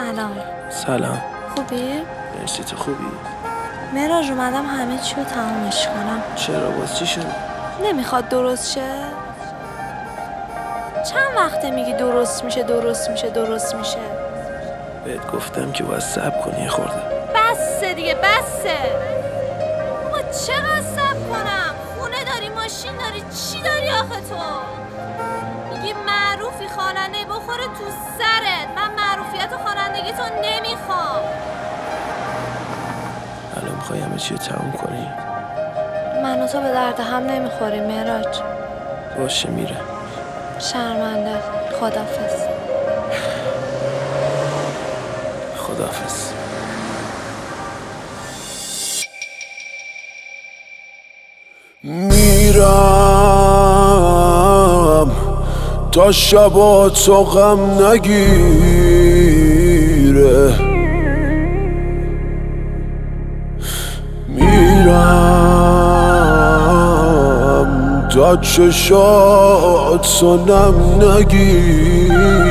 سلام. سلام. خوبی؟ مرسی تو خوبی؟ مراج اومدم همه چی رو تمامش کنم. چرا؟ باز چی شد؟ نمی‌خواد درست شه؟ چند وقته میگی درست میشه درست میشه درست میشه؟ بهت گفتم که باید سب کنی خورده. بسه دیگه بسه. ما چقدر سب کنم؟ خونه داری ماشین داری چی داری آخه تو؟ میگی معروفی خواننده بخوره تو سرت می‌خوای همه چی تموم کنی؟ من و تو به درد هم نمی‌خوریم مراج باشه میره. شرمنده. خدافز خداحافظ میرم. تا شبا تو غم نگیره چشات سنم نگیره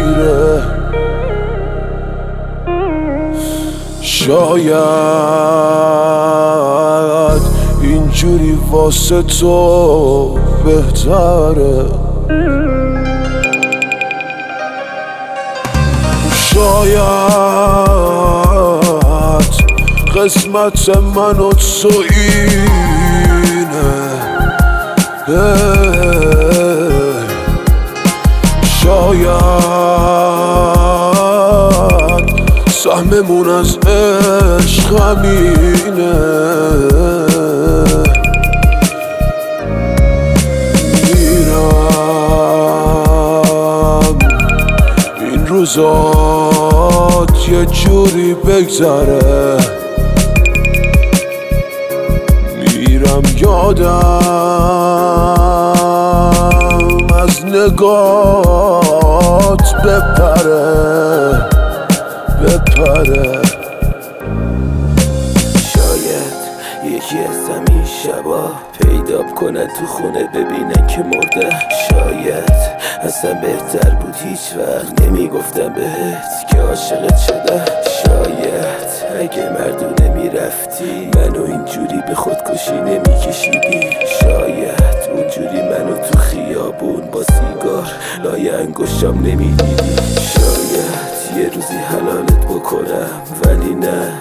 شاید اینجوری واسه تو بهتره شاید قسمت من و تو اینه. شاید سهممون از عشق همینه. میرم. این روزات یه جوری بگذره. میرم یادم. نگات بپره بپره. شاید یکی از همین شبا پیدا کنن تو خونه ببینن که مرده. شاید اصلا بهتر بود هیچ وقت. نمی‌گفتم بهت که عاشقت شده. اگه مردونه می‌رفتی منو اینجوری به خودکشی نمیکشیدی. شاید اونجوری منو تو خیابون با سیگار لای انگشتم نمی‌دیدی. شاید یه روزی حلالت بکنم ولی نه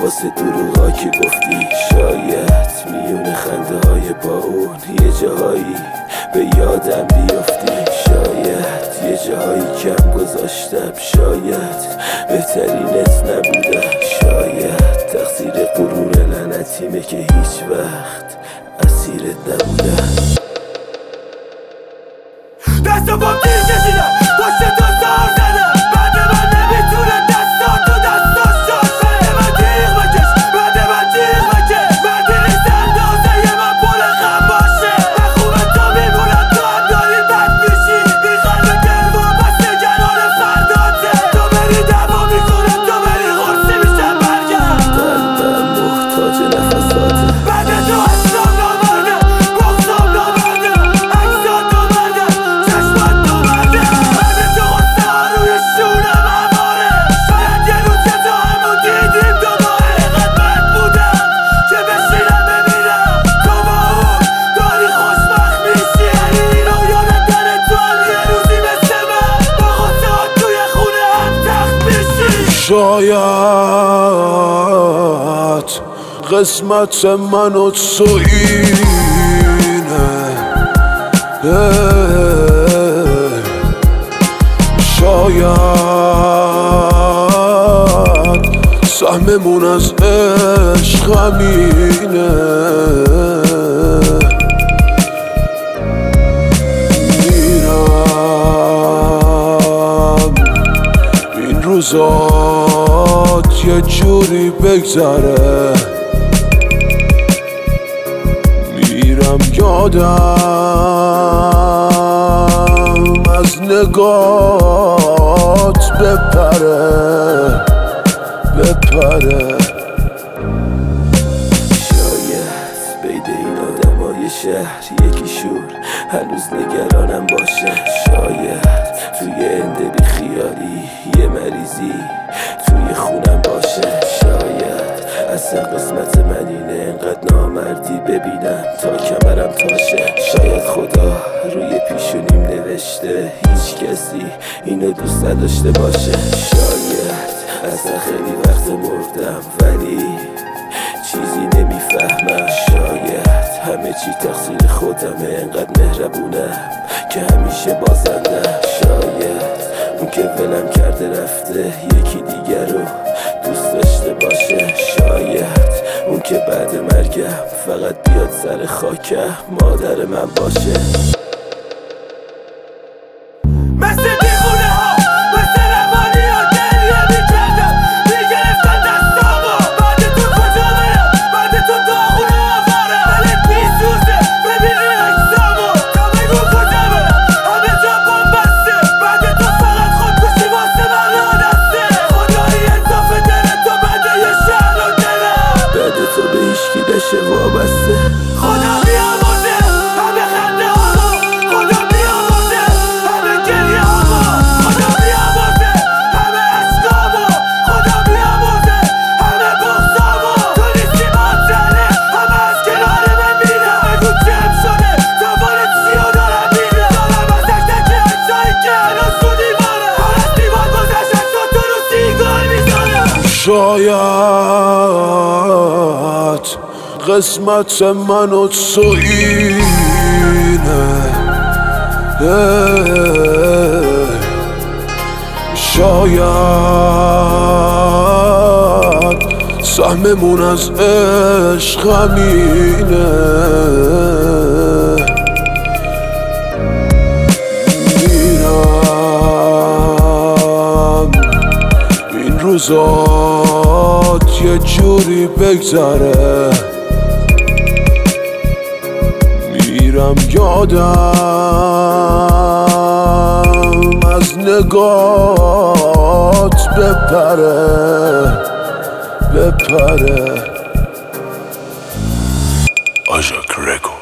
واسه دروغا که گفتی. شاید میون خنده های با اون یه جاهایی به یادم بیافتی شاید یه جاهایی کم گذاشتم شاید بهترینت نبودم. شاید تقصیر غرور لعنتیمه که هیچ وقت اسیرت نبودم. دست پام تیر کشیدم. شاید قسمت من و تو اینه. شاید سهممون از عشق همینه میرم این روزات یه جوری بگذره. میرم یادم از نگات بپره بپره. شاید بین این آدمای شهر یکی شور هنوز نگرانم باشه. شاید توی انده بی خیالی یه مریضی توی اصلا قسمت من اینه انقدر نامردی ببینم. تا کمرم تاشه. شاید خدا روی پیشونیم نوشته. هیچ کسی اینو دوست نداشته باشه. شاید اصلا خیلی وقت مردم ولی چیزی نمی‌فهمم. شاید همه چی تقصیر خودمه. انقدر مهربونم که همیشه بازنده شاید اون که ولم کرده رفته یکی دیگر رو دوست داشته باشه شاید. اون که بعد مرگم فقط بیاد سر خاکم مادر من باشه. قسمت من و تو اینه. شاید سهممون از عشق همینه. روزات یه جوری بگذره. آدم از نگات بپره بپره. آجاک رکو